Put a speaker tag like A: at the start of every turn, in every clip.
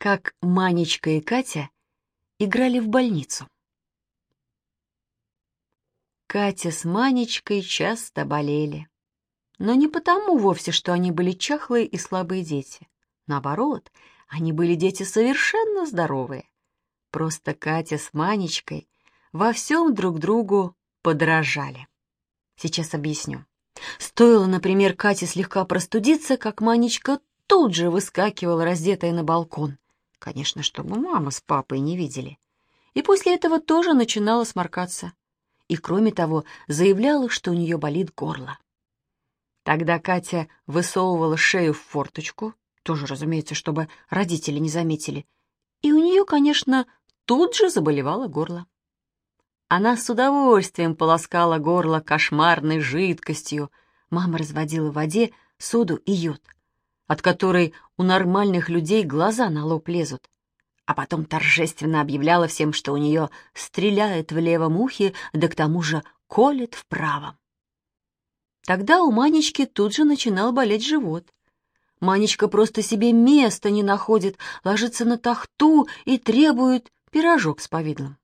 A: как Манечка и Катя играли в больницу. Катя с Манечкой часто болели. Но не потому вовсе, что они были чахлые и слабые дети. Наоборот, они были дети совершенно здоровые. Просто Катя с Манечкой во всем друг другу подражали. Сейчас объясню. Стоило, например, Кате слегка простудиться, как Манечка тут же выскакивала, раздетая на балкон. Конечно, чтобы мама с папой не видели. И после этого тоже начинала сморкаться. И, кроме того, заявляла, что у нее болит горло. Тогда Катя высовывала шею в форточку, тоже, разумеется, чтобы родители не заметили, и у нее, конечно, тут же заболевало горло. Она с удовольствием полоскала горло кошмарной жидкостью. Мама разводила в воде соду и йод — от которой у нормальных людей глаза на лоб лезут. А потом торжественно объявляла всем, что у нее стреляет в левом ухе, да к тому же колет в правом. Тогда у Манечки тут же начинал болеть живот. Манечка просто себе места не находит, ложится на тахту и требует пирожок с повидлом.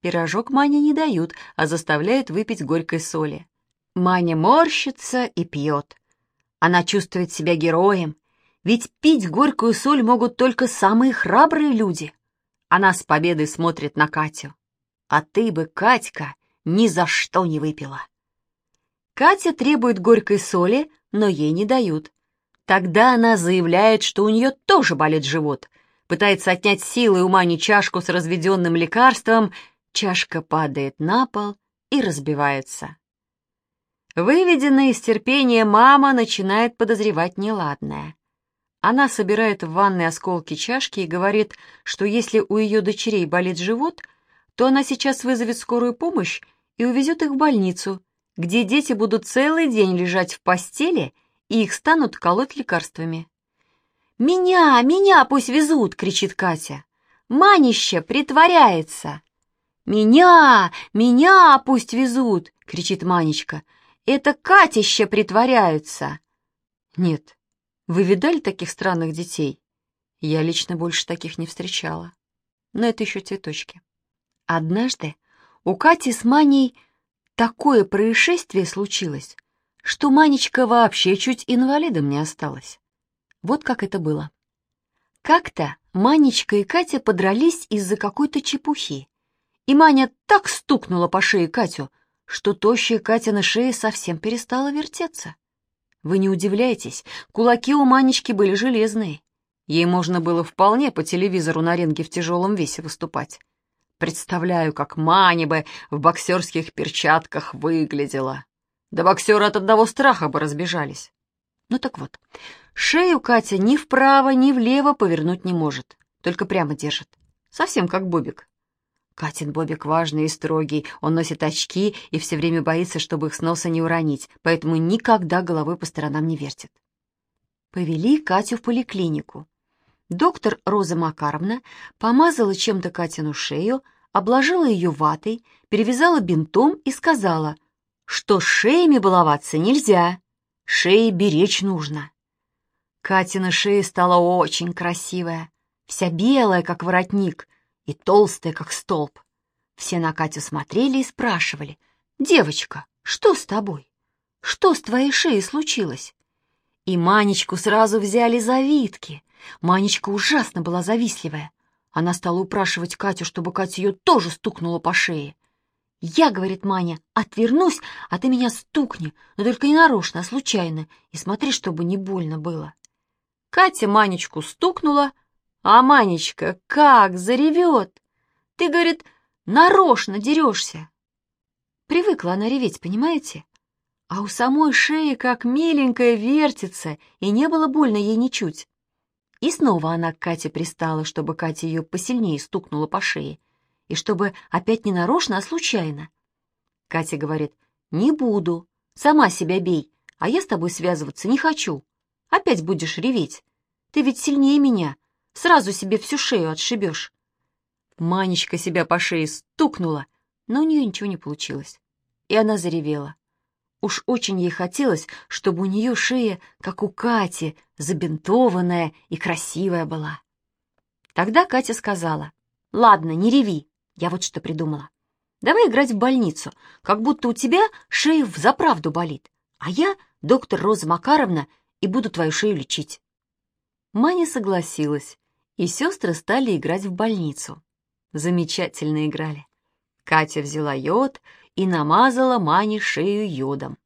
A: Пирожок Мане не дают, а заставляют выпить горькой соли. Маня морщится и пьет. Она чувствует себя героем, ведь пить горькую соль могут только самые храбрые люди. Она с победой смотрит на Катю. А ты бы, Катька, ни за что не выпила. Катя требует горькой соли, но ей не дают. Тогда она заявляет, что у нее тоже болит живот, пытается отнять силы у Мани чашку с разведенным лекарством, чашка падает на пол и разбивается. Выведенная из терпения мама начинает подозревать неладное. Она собирает в ванной осколки чашки и говорит, что если у ее дочерей болит живот, то она сейчас вызовет скорую помощь и увезет их в больницу, где дети будут целый день лежать в постели и их станут колоть лекарствами. «Меня, меня пусть везут!» — кричит Катя. «Манище притворяется!» «Меня, меня пусть везут!» — кричит Манечка. Это Катище притворяются!» «Нет, вы видали таких странных детей?» Я лично больше таких не встречала. Но это еще цветочки. Однажды у Кати с Маней такое происшествие случилось, что Манечка вообще чуть инвалидом не осталась. Вот как это было. Как-то Манечка и Катя подрались из-за какой-то чепухи, и Маня так стукнула по шее Катю, что тощая Катя на шее совсем перестала вертеться. Вы не удивляйтесь, кулаки у Манечки были железные. Ей можно было вполне по телевизору на ринге в тяжелом весе выступать. Представляю, как Маня бы в боксерских перчатках выглядела. Да боксеры от одного страха бы разбежались. Ну так вот, шею Катя ни вправо, ни влево повернуть не может, только прямо держит. Совсем как Бобик. Катин Бобик важный и строгий, он носит очки и все время боится, чтобы их с носа не уронить, поэтому никогда головой по сторонам не вертит. Повели Катю в поликлинику. Доктор Роза Макаровна помазала чем-то Катину шею, обложила ее ватой, перевязала бинтом и сказала, что шеями баловаться нельзя, шеи беречь нужно. Катина шея стала очень красивая, вся белая, как воротник — и толстая, как столб. Все на Катю смотрели и спрашивали, «Девочка, что с тобой? Что с твоей шеей случилось?» И Манечку сразу взяли завитки. Манечка ужасно была завистливая. Она стала упрашивать Катю, чтобы Катя ее тоже стукнула по шее. «Я, — говорит Маня, — отвернусь, а ты меня стукни, но только не нарочно, а случайно, и смотри, чтобы не больно было». Катя Манечку стукнула, — а Манечка как заревет! Ты, говорит, нарочно дерешься. Привыкла она реветь, понимаете? А у самой шеи как миленькая вертится, и не было больно ей ничуть. И снова она к Кате пристала, чтобы Катя ее посильнее стукнула по шее, и чтобы опять не нарочно, а случайно. Катя говорит, «Не буду, сама себя бей, а я с тобой связываться не хочу. Опять будешь реветь. Ты ведь сильнее меня, Сразу себе всю шею отшибешь. Манечка себя по шее стукнула, но у нее ничего не получилось. И она заревела. Уж очень ей хотелось, чтобы у нее шея, как у Кати, забинтованная и красивая была. Тогда Катя сказала, «Ладно, не реви, я вот что придумала. Давай играть в больницу, как будто у тебя шея взаправду болит, а я доктор Роза Макаровна и буду твою шею лечить». Маня согласилась, и сестры стали играть в больницу. Замечательно играли. Катя взяла йод и намазала Мане шею йодом.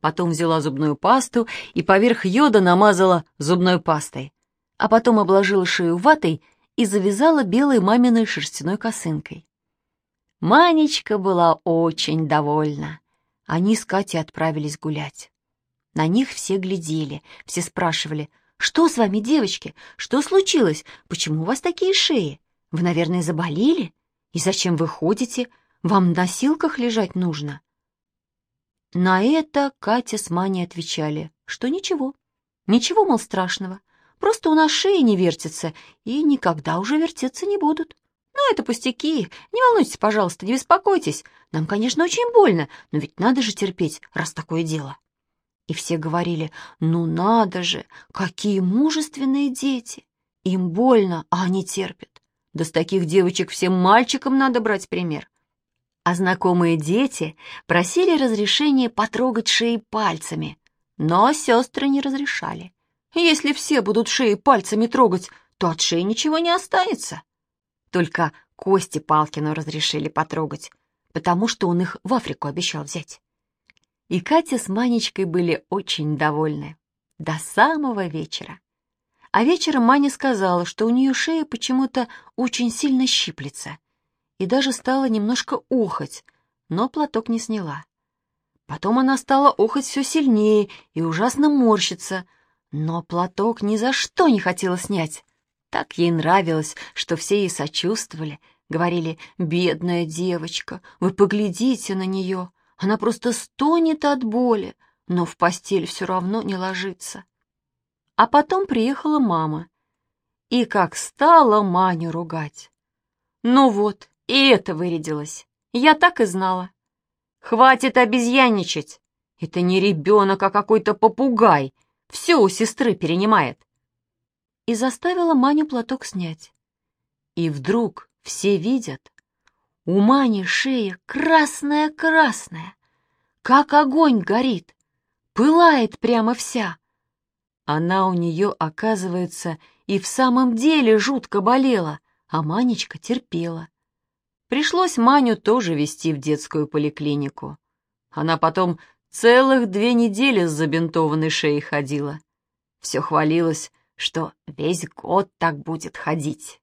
A: Потом взяла зубную пасту и поверх йода намазала зубной пастой. А потом обложила шею ватой и завязала белой маминой шерстяной косынкой. Манечка была очень довольна. Они с Катей отправились гулять. На них все глядели, все спрашивали, «Что с вами, девочки? Что случилось? Почему у вас такие шеи? Вы, наверное, заболели? И зачем вы ходите? Вам на носилках лежать нужно?» На это Катя с Маней отвечали, что ничего. Ничего, мол, страшного. Просто у нас шеи не вертятся и никогда уже вертеться не будут. Ну, это пустяки. Не волнуйтесь, пожалуйста, не беспокойтесь. Нам, конечно, очень больно, но ведь надо же терпеть, раз такое дело. И все говорили, ну надо же, какие мужественные дети. Им больно, а они терпят. Да с таких девочек всем мальчикам надо брать пример а знакомые дети просили разрешения потрогать шеи пальцами, но сестры не разрешали. Если все будут шеи пальцами трогать, то от шеи ничего не останется. Только Кости Палкину разрешили потрогать, потому что он их в Африку обещал взять. И Катя с Манечкой были очень довольны. До самого вечера. А вечером Маня сказала, что у нее шея почему-то очень сильно щиплется — и даже стала немножко охать, но платок не сняла. Потом она стала охать все сильнее и ужасно морщиться, но платок ни за что не хотела снять. Так ей нравилось, что все ей сочувствовали, говорили «Бедная девочка, вы поглядите на нее, она просто стонет от боли, но в постель все равно не ложится». А потом приехала мама, и как стала Маню ругать. Ну вот, и это вырядилось. Я так и знала. Хватит обезьянничать. Это не ребенок, а какой-то попугай. Все у сестры перенимает. И заставила Маню платок снять. И вдруг все видят, у Мани шея красная-красная, как огонь горит, пылает прямо вся. Она у нее, оказывается, и в самом деле жутко болела, а Манечка терпела. Пришлось Маню тоже вести в детскую поликлинику. Она потом целых две недели с забинтованной шеей ходила. Все хвалилось, что весь год так будет ходить.